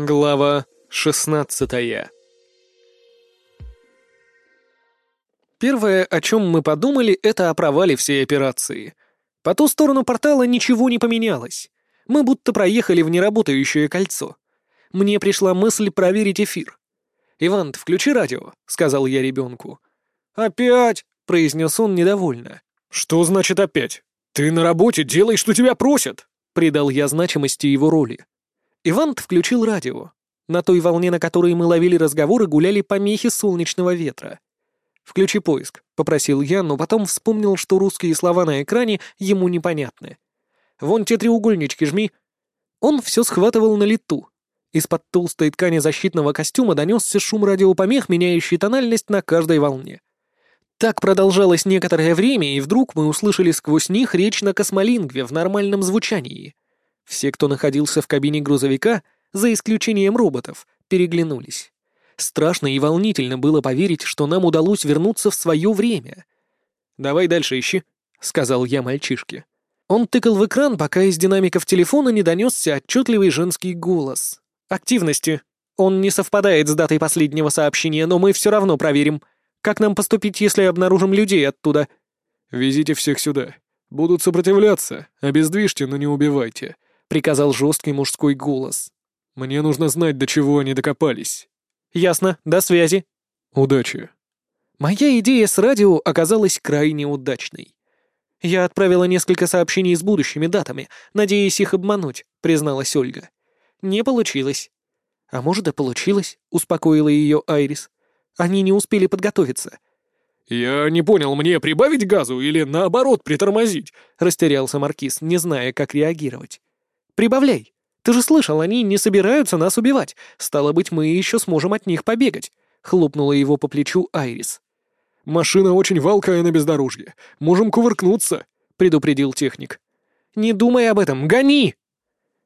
Глава шестнадцатая Первое, о чем мы подумали, это о провале всей операции. По ту сторону портала ничего не поменялось. Мы будто проехали в неработающее кольцо. Мне пришла мысль проверить эфир. «Иван, включи радио», — сказал я ребенку. «Опять?» — произнес он недовольно. «Что значит опять? Ты на работе, делай, что тебя просят!» Придал я значимости его роли. Иван включил радио. На той волне, на которой мы ловили разговоры, гуляли помехи солнечного ветра. «Включи поиск», — попросил я, но потом вспомнил, что русские слова на экране ему непонятны. «Вон те треугольнички жми». Он все схватывал на лету. Из-под толстой ткани защитного костюма донесся шум радиопомех, меняющий тональность на каждой волне. Так продолжалось некоторое время, и вдруг мы услышали сквозь них речь на космолингве в нормальном звучании. Все, кто находился в кабине грузовика, за исключением роботов, переглянулись. Страшно и волнительно было поверить, что нам удалось вернуться в свое время. «Давай дальше ищи», — сказал я мальчишке. Он тыкал в экран, пока из динамиков телефона не донесся отчетливый женский голос. «Активности. Он не совпадает с датой последнего сообщения, но мы все равно проверим. Как нам поступить, если обнаружим людей оттуда?» «Везите всех сюда. Будут сопротивляться. Обездвижьте, но не убивайте. — приказал жесткий мужской голос. «Мне нужно знать, до чего они докопались». «Ясно. До связи». «Удачи». Моя идея с радио оказалась крайне удачной. «Я отправила несколько сообщений с будущими датами, надеясь их обмануть», — призналась Ольга. «Не получилось». «А может, и получилось», — успокоила ее Айрис. «Они не успели подготовиться». «Я не понял, мне прибавить газу или, наоборот, притормозить?» — растерялся Маркиз, не зная, как реагировать. Прибавляй. Ты же слышал, они не собираются нас убивать. Стало быть, мы еще сможем от них побегать. Хлопнула его по плечу Айрис. «Машина очень валкая на бездорожье. Можем кувыркнуться», — предупредил техник. «Не думай об этом, гони!»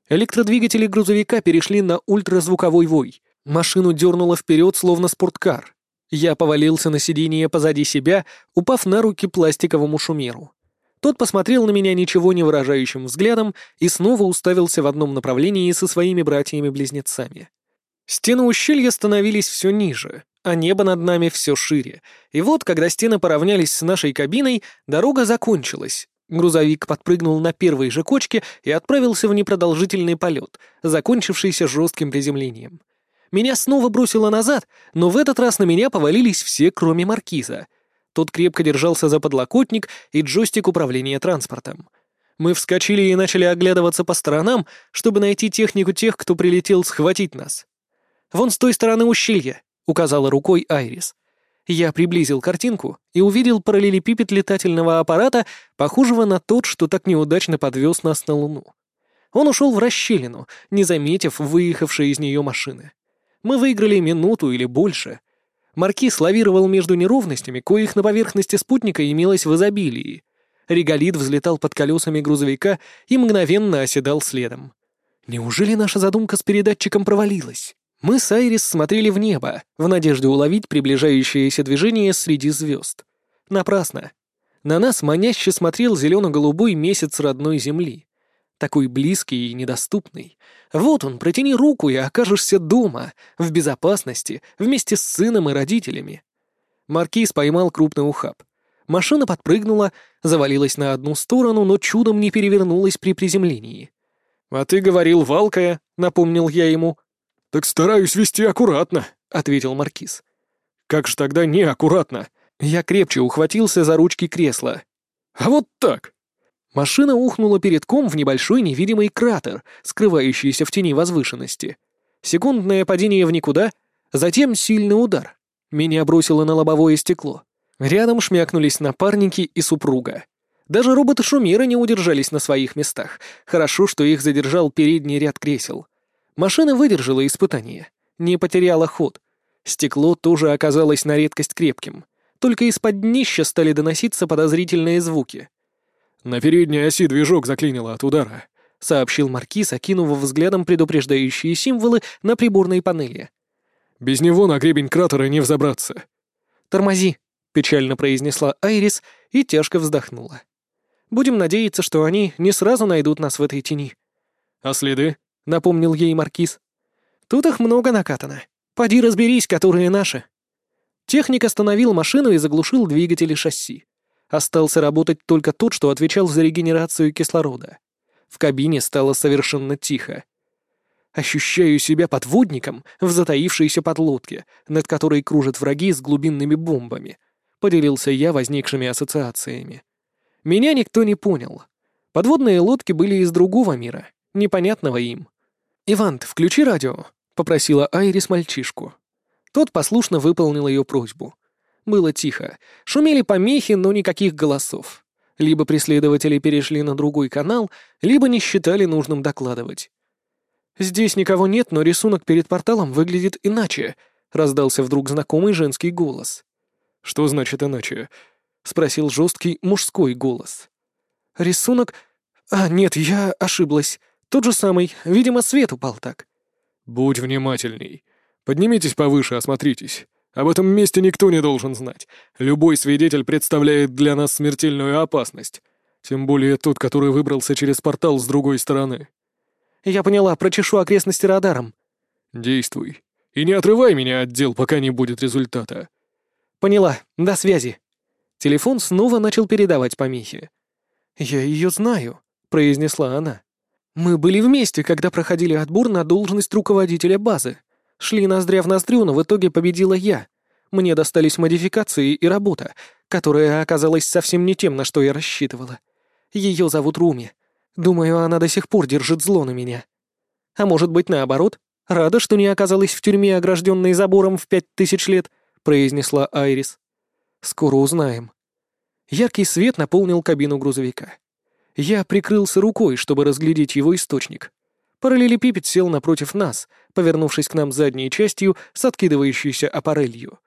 Электродвигатели грузовика перешли на ультразвуковой вой. Машину дернуло вперед, словно спорткар. Я повалился на сиденье позади себя, упав на руки пластиковому шумеру. Тот посмотрел на меня ничего не выражающим взглядом и снова уставился в одном направлении со своими братьями-близнецами. Стены ущелья становились все ниже, а небо над нами все шире. И вот, когда стены поравнялись с нашей кабиной, дорога закончилась. Грузовик подпрыгнул на первой же кочке и отправился в непродолжительный полет, закончившийся жестким приземлением. Меня снова бросило назад, но в этот раз на меня повалились все, кроме маркиза — тот крепко держался за подлокотник и джойстик управления транспортом. Мы вскочили и начали оглядываться по сторонам, чтобы найти технику тех, кто прилетел схватить нас. «Вон с той стороны ущелья», — указала рукой Айрис. Я приблизил картинку и увидел параллелепипед летательного аппарата, похожего на тот, что так неудачно подвез нас на Луну. Он ушел в расщелину, не заметив выехавшей из нее машины. Мы выиграли минуту или больше — Маркиз лавировал между неровностями, коих на поверхности спутника имелось в изобилии. Реголит взлетал под колесами грузовика и мгновенно оседал следом. Неужели наша задумка с передатчиком провалилась? Мы с Айрис смотрели в небо, в надежде уловить приближающееся движение среди звезд. Напрасно. На нас маняще смотрел зелено-голубой месяц родной земли такой близкий и недоступный. Вот он, протяни руку и окажешься дома, в безопасности, вместе с сыном и родителями. Маркиз поймал крупный ухаб. Машина подпрыгнула, завалилась на одну сторону, но чудом не перевернулась при приземлении. «А ты говорил, валкая», — напомнил я ему. «Так стараюсь вести аккуратно», — ответил Маркиз. «Как же тогда неаккуратно?» Я крепче ухватился за ручки кресла. «А вот так!» Машина ухнула перед ком в небольшой невидимый кратер, скрывающийся в тени возвышенности. Секундное падение в никуда, затем сильный удар. Меня бросило на лобовое стекло. Рядом шмякнулись напарники и супруга. Даже роботы-шумеры не удержались на своих местах. Хорошо, что их задержал передний ряд кресел. Машина выдержала испытание. Не потеряла ход. Стекло тоже оказалось на редкость крепким. Только из-под днища стали доноситься подозрительные звуки — «На передней оси движок заклинило от удара», — сообщил Маркиз, окинув взглядом предупреждающие символы на приборной панели. «Без него на гребень кратера не взобраться». «Тормози», — печально произнесла Айрис и тяжко вздохнула. «Будем надеяться, что они не сразу найдут нас в этой тени». «А следы?» — напомнил ей Маркиз. Тут их много накатано. Поди разберись, которые наши. Техник остановил машину и заглушил двигатели шасси. Остался работать только тот, что отвечал за регенерацию кислорода. В кабине стало совершенно тихо. Ощущаю себя подводником в затаившейся подлодке, над которой кружат враги с глубинными бомбами. Поделился я возникшими ассоциациями. Меня никто не понял. Подводные лодки были из другого мира, непонятного им. «Ивант, включи радио», — попросила Айрис мальчишку. Тот послушно выполнил ее просьбу. Было тихо. Шумели помехи, но никаких голосов. Либо преследователи перешли на другой канал, либо не считали нужным докладывать. «Здесь никого нет, но рисунок перед порталом выглядит иначе», — раздался вдруг знакомый женский голос. «Что значит иначе?» — спросил жесткий мужской голос. «Рисунок... А, нет, я ошиблась. Тот же самый. Видимо, свет упал так». «Будь внимательней. Поднимитесь повыше, осмотритесь. Об этом месте никто не должен знать. Любой свидетель представляет для нас смертельную опасность. Тем более тот, который выбрался через портал с другой стороны». «Я поняла, прочешу окрестности радаром». «Действуй. И не отрывай меня от дел, пока не будет результата». «Поняла. До связи». Телефон снова начал передавать помехи. «Я ее знаю», — произнесла она. «Мы были вместе, когда проходили отбор на должность руководителя базы. Шли ноздря в ноздрю, но в итоге победила я. Мне достались модификации и работа, которая оказалась совсем не тем, на что я рассчитывала. Ее зовут Руми. Думаю, она до сих пор держит зло на меня. А может быть, наоборот? Рада, что не оказалась в тюрьме, огражденной забором в пять тысяч лет», — произнесла Айрис. «Скоро узнаем». Яркий свет наполнил кабину грузовика. Я прикрылся рукой, чтобы разглядеть его источник. Параллелепипед сел напротив нас, повернувшись к нам задней частью с откидывающейся аппарелью.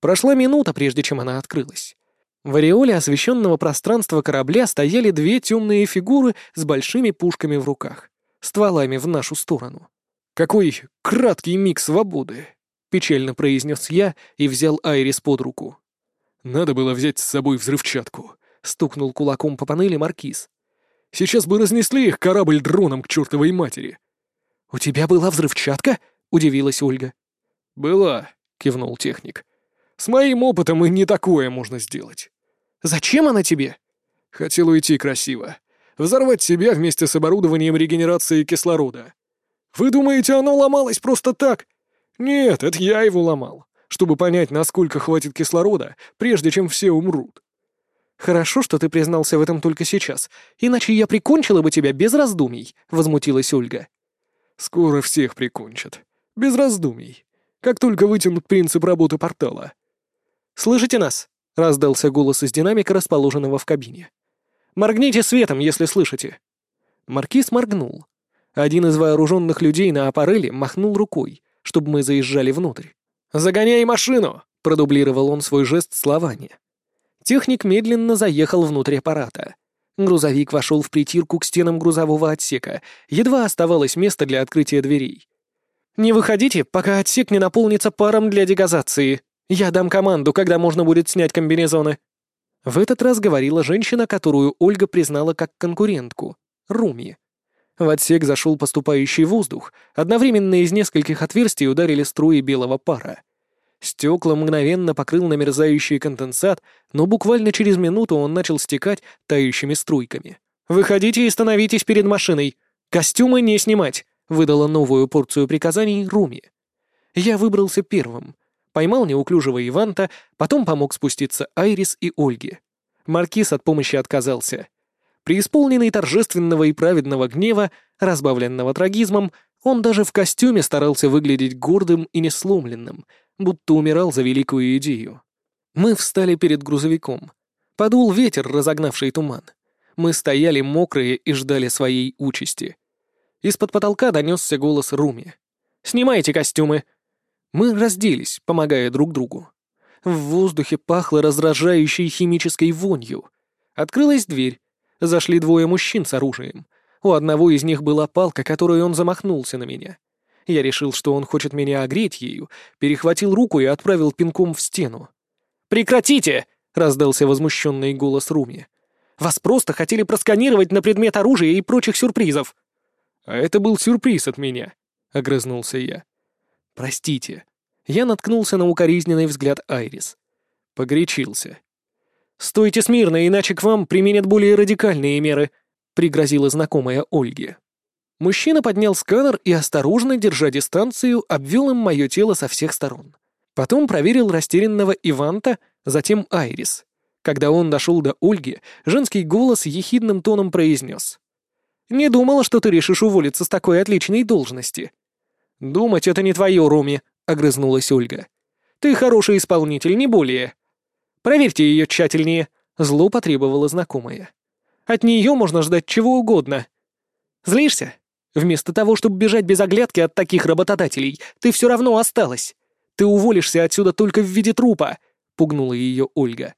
Прошла минута, прежде чем она открылась. В ореоле освещенного пространства корабля стояли две темные фигуры с большими пушками в руках, стволами в нашу сторону. «Какой краткий миг свободы!» — печально произнес я и взял Айрис под руку. «Надо было взять с собой взрывчатку», — стукнул кулаком по панели Маркиз. Сейчас бы разнесли их корабль дроном к чертовой матери». «У тебя была взрывчатка?» — удивилась Ольга. «Была», — кивнул техник. «С моим опытом и не такое можно сделать». «Зачем она тебе?» «Хотел уйти красиво. Взорвать себя вместе с оборудованием регенерации кислорода. Вы думаете, оно ломалось просто так? Нет, это я его ломал, чтобы понять, насколько хватит кислорода, прежде чем все умрут. «Хорошо, что ты признался в этом только сейчас, иначе я прикончила бы тебя без раздумий», — возмутилась Ольга. «Скоро всех прикончат. Без раздумий. Как только вытянут принцип работы портала». «Слышите нас?» — раздался голос из динамика, расположенного в кабине. «Моргните светом, если слышите». Маркиз моргнул. Один из вооруженных людей на аппареле махнул рукой, чтобы мы заезжали внутрь. «Загоняй машину!» — продублировал он свой жест словами. Техник медленно заехал внутрь аппарата. Грузовик вошел в притирку к стенам грузового отсека. Едва оставалось место для открытия дверей. «Не выходите, пока отсек не наполнится паром для дегазации. Я дам команду, когда можно будет снять комбинезоны». В этот раз говорила женщина, которую Ольга признала как конкурентку — Руми. В отсек зашел поступающий воздух. Одновременно из нескольких отверстий ударили струи белого пара. Стекла мгновенно покрыл намерзающий конденсат, но буквально через минуту он начал стекать тающими струйками. «Выходите и становитесь перед машиной! Костюмы не снимать!» — выдала новую порцию приказаний Руми. Я выбрался первым. Поймал неуклюжего Иванта, потом помог спуститься Айрис и Ольге. Маркиз от помощи отказался. Преисполненный торжественного и праведного гнева, разбавленного трагизмом, он даже в костюме старался выглядеть гордым и несломленным, будто умирал за великую идею. Мы встали перед грузовиком. Подул ветер, разогнавший туман. Мы стояли мокрые и ждали своей участи. Из-под потолка донесся голос Руми. «Снимайте костюмы!» Мы разделись, помогая друг другу. В воздухе пахло раздражающей химической вонью. Открылась дверь. Зашли двое мужчин с оружием. У одного из них была палка, которой он замахнулся на меня. Я решил, что он хочет меня огреть ею, перехватил руку и отправил пинком в стену. «Прекратите!» — раздался возмущенный голос Руми. «Вас просто хотели просканировать на предмет оружия и прочих сюрпризов». «А это был сюрприз от меня», — огрызнулся я. Простите. Я наткнулся на укоризненный взгляд Айрис. Погорячился. «Стойте смирно, иначе к вам применят более радикальные меры», — пригрозила знакомая Ольге. Мужчина поднял сканер и, осторожно, держа дистанцию, обвел им мое тело со всех сторон. Потом проверил растерянного Иванта, затем Айрис. Когда он дошел до Ольги, женский голос ехидным тоном произнес. «Не думала, что ты решишь уволиться с такой отличной должности». «Думать это не твое, Роми», — огрызнулась Ольга. «Ты хороший исполнитель, не более». Проверьте ее тщательнее», — зло потребовала знакомая. «От нее можно ждать чего угодно». «Злишься? Вместо того, чтобы бежать без оглядки от таких работодателей, ты все равно осталась. Ты уволишься отсюда только в виде трупа», — пугнула ее Ольга.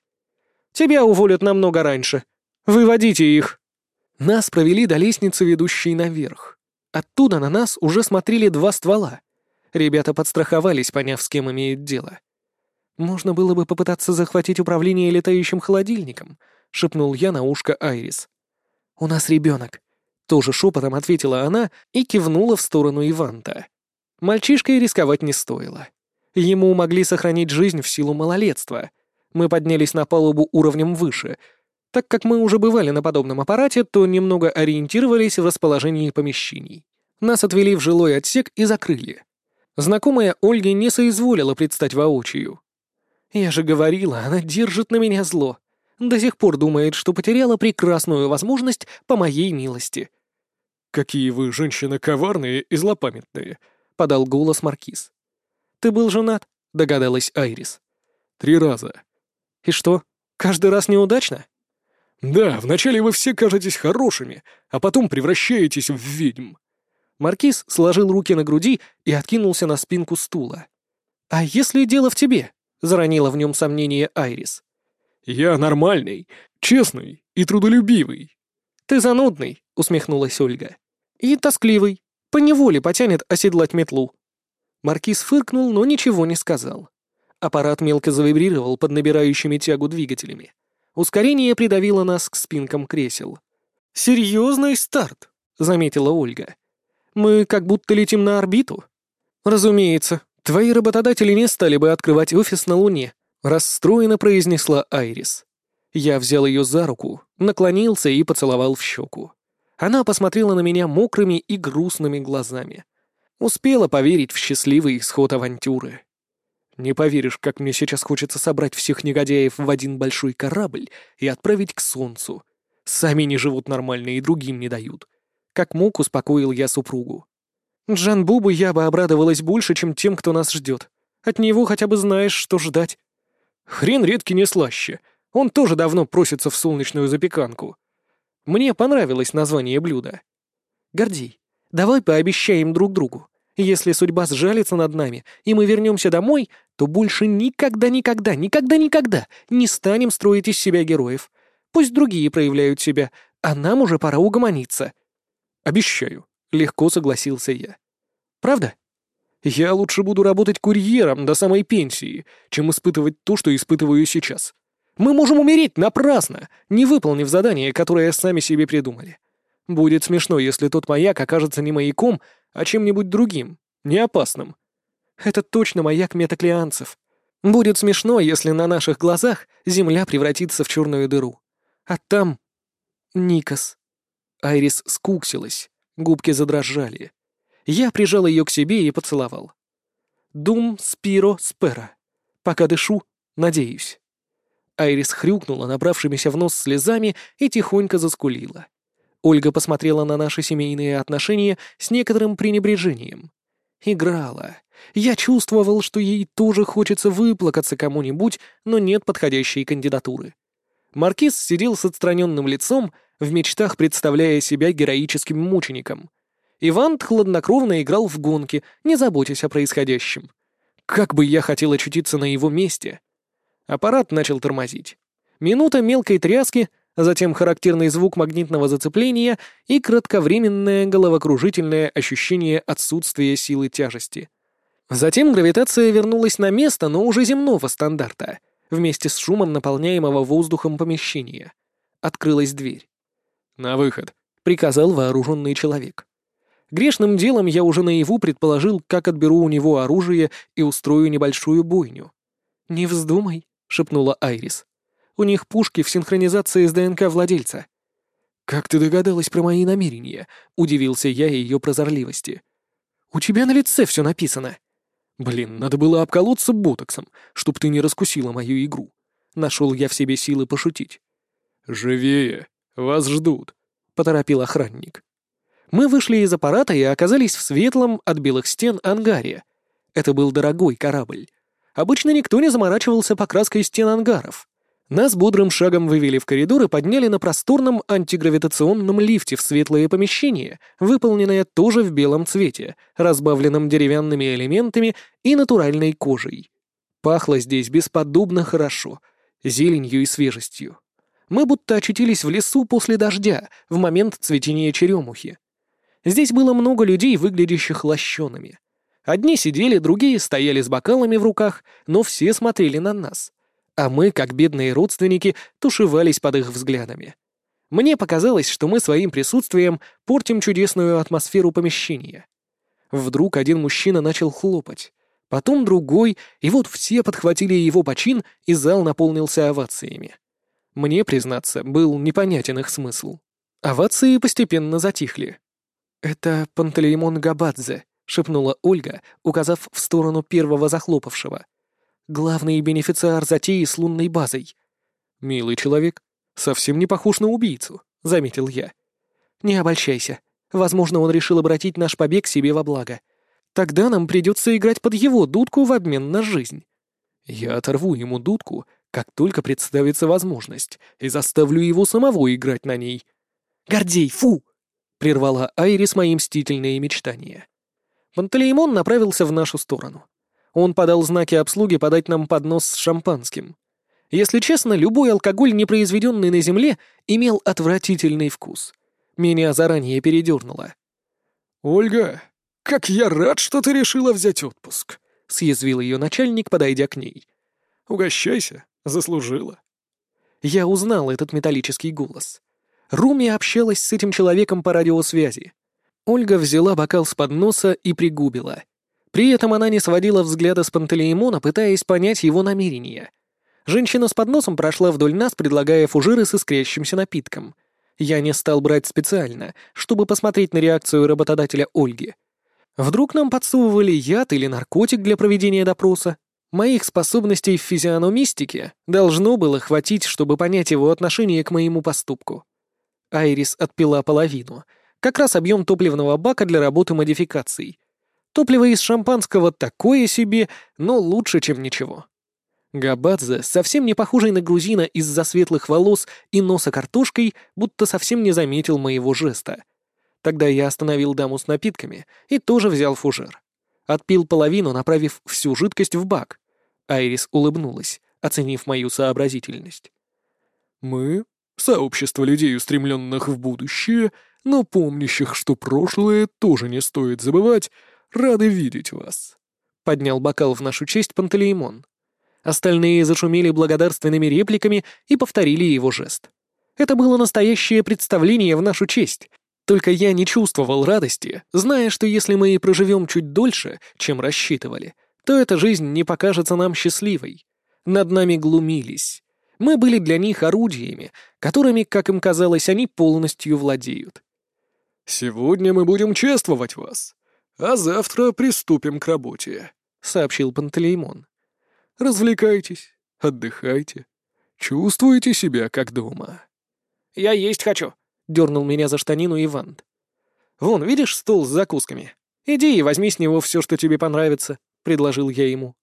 «Тебя уволят намного раньше. Выводите их». Нас провели до лестницы, ведущей наверх. Оттуда на нас уже смотрели два ствола. Ребята подстраховались, поняв, с кем имеют дело. «Можно было бы попытаться захватить управление летающим холодильником», — шепнул я на ушко Айрис. «У нас ребенок», — тоже шепотом ответила она и кивнула в сторону Иванта. Мальчишкой рисковать не стоило. Ему могли сохранить жизнь в силу малолетства. Мы поднялись на палубу уровнем выше. Так как мы уже бывали на подобном аппарате, то немного ориентировались в расположении помещений. Нас отвели в жилой отсек и закрыли. Знакомая Ольги не соизволила предстать воочию. Я же говорила, она держит на меня зло. До сих пор думает, что потеряла прекрасную возможность по моей милости. «Какие вы, женщины, коварные и злопамятные», — подал голос Маркиз. «Ты был женат?» — догадалась Айрис. «Три раза». «И что, каждый раз неудачно?» «Да, вначале вы все кажетесь хорошими, а потом превращаетесь в ведьм». Маркиз сложил руки на груди и откинулся на спинку стула. «А если дело в тебе?» — заронила в нем сомнение Айрис. «Я нормальный, честный и трудолюбивый». «Ты занудный», — усмехнулась Ольга. «И тоскливый. Поневоле потянет оседлать метлу». Маркиз фыркнул, но ничего не сказал. Аппарат мелко завибрировал под набирающими тягу двигателями. Ускорение придавило нас к спинкам кресел. «Серьезный старт», — заметила Ольга. «Мы как будто летим на орбиту». «Разумеется», «Твои работодатели не стали бы открывать офис на Луне», — расстроенно произнесла Айрис. Я взял ее за руку, наклонился и поцеловал в щеку. Она посмотрела на меня мокрыми и грустными глазами. Успела поверить в счастливый исход авантюры. Не поверишь, как мне сейчас хочется собрать всех негодяев в один большой корабль и отправить к Солнцу. Сами не живут нормально и другим не дают. Как мог, успокоил я супругу. Джан Бубу я бы обрадовалась больше, чем тем, кто нас ждет. От него хотя бы знаешь, что ждать. Хрен редкий не слаще. Он тоже давно просится в солнечную запеканку. Мне понравилось название блюда. Гордей, давай пообещаем друг другу. Если судьба сжалится над нами, и мы вернемся домой, то больше никогда, никогда, никогда, никогда не станем строить из себя героев. Пусть другие проявляют себя, а нам уже пора угомониться. Обещаю. Легко согласился я. Правда? Я лучше буду работать курьером до самой пенсии, чем испытывать то, что испытываю сейчас. Мы можем умереть напрасно, не выполнив задание, которое сами себе придумали. Будет смешно, если тот маяк окажется не маяком, а чем-нибудь другим, не опасным. Это точно маяк метаклианцев. Будет смешно, если на наших глазах Земля превратится в черную дыру. А там... Никос. Айрис скуксилась. Губки задрожали. Я прижал ее к себе и поцеловал. «Дум спиро спера. Пока дышу, надеюсь». Айрис хрюкнула набравшимися в нос слезами и тихонько заскулила. Ольга посмотрела на наши семейные отношения с некоторым пренебрежением. Играла. Я чувствовал, что ей тоже хочется выплакаться кому-нибудь, но нет подходящей кандидатуры. Маркиз сидел с отстраненным лицом, в мечтах представляя себя героическим мучеником. Иван хладнокровно играл в гонки, не заботясь о происходящем. Как бы я хотел очутиться на его месте. Аппарат начал тормозить. Минута мелкой тряски, затем характерный звук магнитного зацепления и кратковременное головокружительное ощущение отсутствия силы тяжести. Затем гравитация вернулась на место, но уже земного стандарта, вместе с шумом наполняемого воздухом помещения. Открылась дверь. «На выход», — приказал вооруженный человек. Грешным делом я уже наяву предположил, как отберу у него оружие и устрою небольшую бойню. «Не вздумай», — шепнула Айрис. «У них пушки в синхронизации с ДНК владельца». «Как ты догадалась про мои намерения?» — удивился я ее прозорливости. «У тебя на лице все написано». «Блин, надо было обколоться ботоксом, чтоб ты не раскусила мою игру». Нашел я в себе силы пошутить. «Живее! Вас ждут!» — поторопил охранник. Мы вышли из аппарата и оказались в светлом от белых стен ангаре. Это был дорогой корабль. Обычно никто не заморачивался покраской стен ангаров. Нас бодрым шагом вывели в коридор и подняли на просторном антигравитационном лифте в светлое помещение, выполненное тоже в белом цвете, разбавленном деревянными элементами и натуральной кожей. Пахло здесь бесподобно хорошо, зеленью и свежестью. Мы будто очутились в лесу после дождя, в момент цветения черемухи. Здесь было много людей, выглядящих лощеными. Одни сидели, другие стояли с бокалами в руках, но все смотрели на нас. А мы, как бедные родственники, тушевались под их взглядами. Мне показалось, что мы своим присутствием портим чудесную атмосферу помещения. Вдруг один мужчина начал хлопать, потом другой, и вот все подхватили его почин, и зал наполнился овациями. Мне, признаться, был непонятен их смысл. Овации постепенно затихли. «Это Пантелеймон Габадзе», — шепнула Ольга, указав в сторону первого захлопавшего. «Главный бенефициар затеи с лунной базой». «Милый человек, совсем не похож на убийцу», — заметил я. «Не обольщайся. Возможно, он решил обратить наш побег себе во благо. Тогда нам придется играть под его дудку в обмен на жизнь». «Я оторву ему дудку, как только представится возможность, и заставлю его самого играть на ней». «Гордей, фу!» прервала Айрис мои мстительные мечтания. Пантелеймон направился в нашу сторону. Он подал знаки обслуги подать нам поднос с шампанским. Если честно, любой алкоголь, не произведенный на земле, имел отвратительный вкус. Меня заранее передернуло. «Ольга, как я рад, что ты решила взять отпуск», — съязвил ее начальник, подойдя к ней. «Угощайся, заслужила». Я узнал этот металлический голос. Руми общалась с этим человеком по радиосвязи. Ольга взяла бокал с подноса и пригубила. При этом она не сводила взгляда с Пантелеймона, пытаясь понять его намерения. Женщина с подносом прошла вдоль нас, предлагая фужеры с искрящимся напитком. Я не стал брать специально, чтобы посмотреть на реакцию работодателя Ольги. Вдруг нам подсовывали яд или наркотик для проведения допроса? Моих способностей в физиономистике должно было хватить, чтобы понять его отношение к моему поступку. Айрис отпила половину. Как раз объем топливного бака для работы модификаций. Топливо из шампанского такое себе, но лучше, чем ничего. Габадзе, совсем не похожий на грузина из-за светлых волос и носа картошкой, будто совсем не заметил моего жеста. Тогда я остановил даму с напитками и тоже взял фужер. Отпил половину, направив всю жидкость в бак. Айрис улыбнулась, оценив мою сообразительность. «Мы Сообщество людей, устремленных в будущее, но помнящих, что прошлое тоже не стоит забывать, рады видеть вас. Поднял бокал в нашу честь Пантелеймон. Остальные зашумели благодарственными репликами и повторили его жест. Это было настоящее представление в нашу честь. Только я не чувствовал радости, зная, что если мы и проживем чуть дольше, чем рассчитывали, то эта жизнь не покажется нам счастливой. Над нами глумились. Мы были для них орудиями, которыми, как им казалось, они полностью владеют. «Сегодня мы будем чествовать вас, а завтра приступим к работе», — сообщил Пантелеймон. «Развлекайтесь, отдыхайте, чувствуйте себя как дома». «Я есть хочу», — дернул меня за штанину Иван. «Вон, видишь стол с закусками? Иди и возьми с него все, что тебе понравится», — предложил я ему.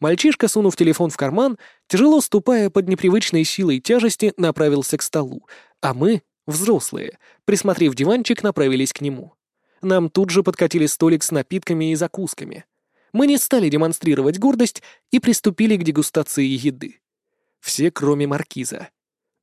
Мальчишка, сунув телефон в карман, тяжело ступая под непривычной силой тяжести, направился к столу, а мы, взрослые, присмотрев диванчик, направились к нему. Нам тут же подкатили столик с напитками и закусками. Мы не стали демонстрировать гордость и приступили к дегустации еды. Все, кроме маркиза.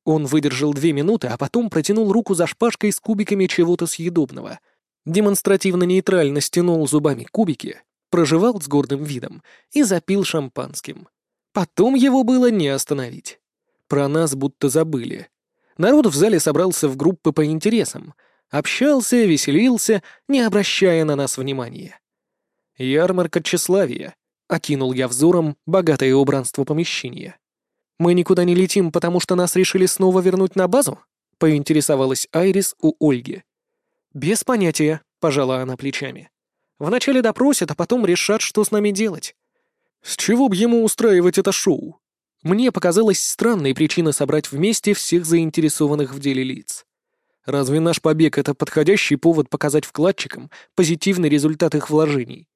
Он выдержал две минуты, а потом протянул руку за шпажкой с кубиками чего-то съедобного. Демонстративно нейтрально стянул зубами кубики, проживал с гордым видом и запил шампанским. Потом его было не остановить. Про нас будто забыли. Народ в зале собрался в группы по интересам. Общался, веселился, не обращая на нас внимания. Ярмарка тщеславия. Окинул я взором богатое убранство помещения. «Мы никуда не летим, потому что нас решили снова вернуть на базу?» — поинтересовалась Айрис у Ольги. «Без понятия», — пожала она плечами. «Вначале допросят, а потом решат, что с нами делать». «С чего б ему устраивать это шоу?» Мне показалась странной причина собрать вместе всех заинтересованных в деле лиц. Разве наш побег — это подходящий повод показать вкладчикам позитивный результат их вложений?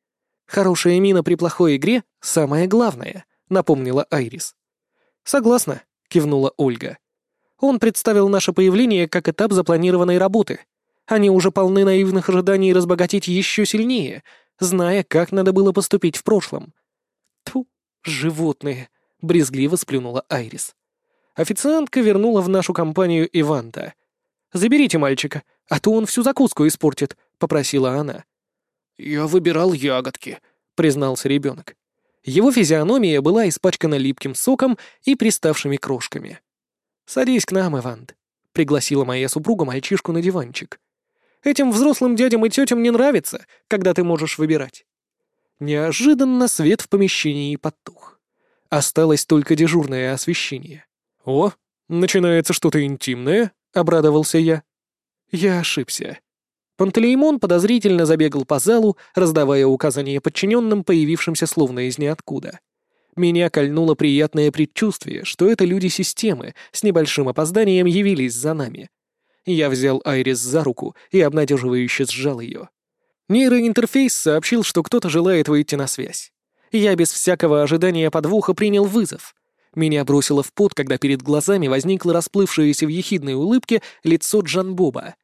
«Хорошая мина при плохой игре — самое главное», — напомнила Айрис. «Согласна», — кивнула Ольга. «Он представил наше появление как этап запланированной работы. Они уже полны наивных ожиданий разбогатеть еще сильнее, зная, как надо было поступить в прошлом». «Тьфу, животные», — брезгливо сплюнула Айрис. Официантка вернула в нашу компанию Иванта. «Заберите мальчика, а то он всю закуску испортит», — попросила она. «Я выбирал ягодки», — признался ребенок. Его физиономия была испачкана липким соком и приставшими крошками. «Садись к нам, Ивант», — пригласила моя супруга мальчишку на диванчик. «Этим взрослым дядям и тетям не нравится, когда ты можешь выбирать». Неожиданно свет в помещении потух. Осталось только дежурное освещение. «О, начинается что-то интимное», — обрадовался я. Я ошибся. Пантелеймон подозрительно забегал по залу, раздавая указания подчиненным, появившимся словно из ниоткуда. Меня кольнуло приятное предчувствие, что это люди системы с небольшим опозданием явились за нами. Я взял Айрис за руку и обнадеживающе сжал ее. Нейроинтерфейс сообщил, что кто-то желает выйти на связь. Я без всякого ожидания подвоха принял вызов. Меня бросило в пот, когда перед глазами возникло расплывшееся в ехидной улыбке лицо Джан Боба.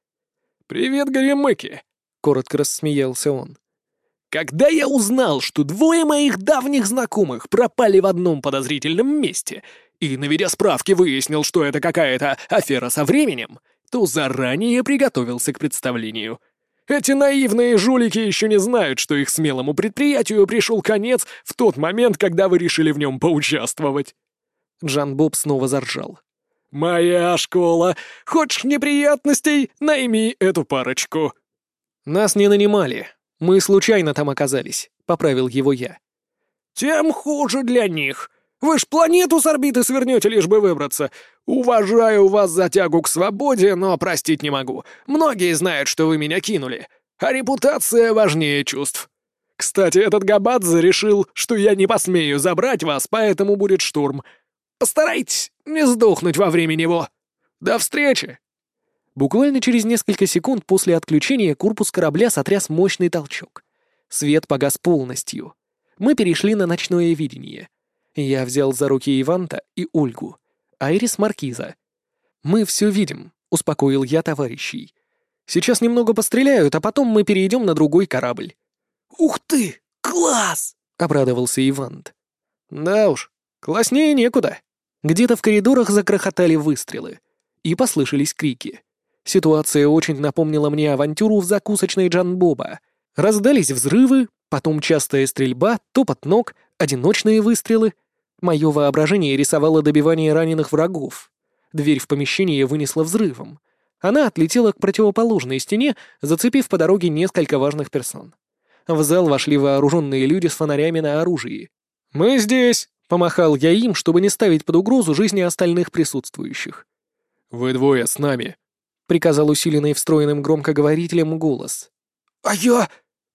«Привет, Горемыки!» — коротко рассмеялся он. «Когда я узнал, что двое моих давних знакомых пропали в одном подозрительном месте, и, наведя справки, выяснил, что это какая-то афера со временем, то заранее приготовился к представлению. Эти наивные жулики еще не знают, что их смелому предприятию пришел конец в тот момент, когда вы решили в нем поучаствовать». Джан Боб снова заржал. «Моя школа! Хочешь неприятностей? Найми эту парочку!» «Нас не нанимали. Мы случайно там оказались», — поправил его я. «Тем хуже для них. Вы ж планету с орбиты свернете, лишь бы выбраться. Уважаю вас за тягу к свободе, но простить не могу. Многие знают, что вы меня кинули. А репутация важнее чувств. Кстати, этот Габадзе решил, что я не посмею забрать вас, поэтому будет штурм. Постарайтесь не сдохнуть во время него. До встречи!» Буквально через несколько секунд после отключения корпус корабля сотряс мощный толчок. Свет погас полностью. Мы перешли на ночное видение. Я взял за руки Иванта и Ольгу, Айрис Маркиза. «Мы все видим», — успокоил я товарищей. «Сейчас немного постреляют, а потом мы перейдем на другой корабль». «Ух ты! Класс!» — обрадовался Ивант. «Да уж, класснее некуда», где-то в коридорах закрохотали выстрелы. И послышались крики. Ситуация очень напомнила мне авантюру в закусочной Джанбоба. Раздались взрывы, потом частая стрельба, топот ног, одиночные выстрелы. Мое воображение рисовало добивание раненых врагов. Дверь в помещение вынесла взрывом. Она отлетела к противоположной стене, зацепив по дороге несколько важных персон. В зал вошли вооруженные люди с фонарями на оружии. «Мы здесь!» Помахал я им, чтобы не ставить под угрозу жизни остальных присутствующих. «Вы двое с нами», — приказал усиленный встроенным громкоговорителем голос. «А я...»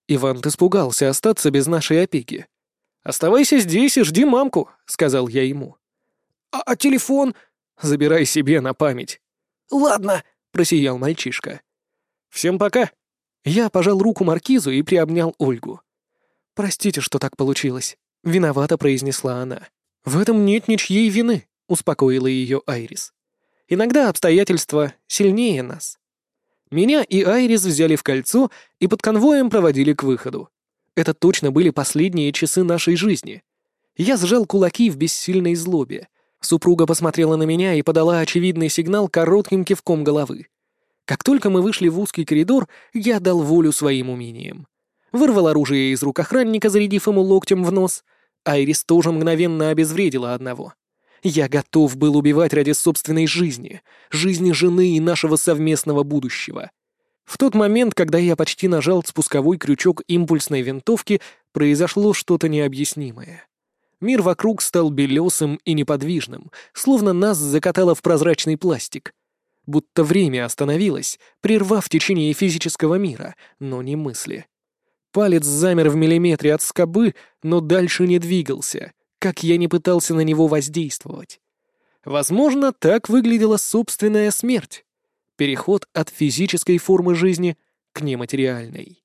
Иван испугался остаться без нашей опеки. «Оставайся здесь и жди мамку», — сказал я ему. «А, а телефон?» «Забирай себе на память». «Ладно», — просиял мальчишка. «Всем пока». Я пожал руку маркизу и приобнял Ольгу. «Простите, что так получилось». — виновато произнесла она. «В этом нет ничьей вины», — успокоила ее Айрис. «Иногда обстоятельства сильнее нас». Меня и Айрис взяли в кольцо и под конвоем проводили к выходу. Это точно были последние часы нашей жизни. Я сжал кулаки в бессильной злобе. Супруга посмотрела на меня и подала очевидный сигнал коротким кивком головы. Как только мы вышли в узкий коридор, я дал волю своим умениям. Вырвал оружие из рук охранника, зарядив ему локтем в нос — Айрис тоже мгновенно обезвредила одного. Я готов был убивать ради собственной жизни, жизни жены и нашего совместного будущего. В тот момент, когда я почти нажал спусковой крючок импульсной винтовки, произошло что-то необъяснимое. Мир вокруг стал белесым и неподвижным, словно нас закатало в прозрачный пластик. Будто время остановилось, прервав течение физического мира, но не мысли. Палец замер в миллиметре от скобы, но дальше не двигался, как я не пытался на него воздействовать. Возможно, так выглядела собственная смерть. Переход от физической формы жизни к нематериальной.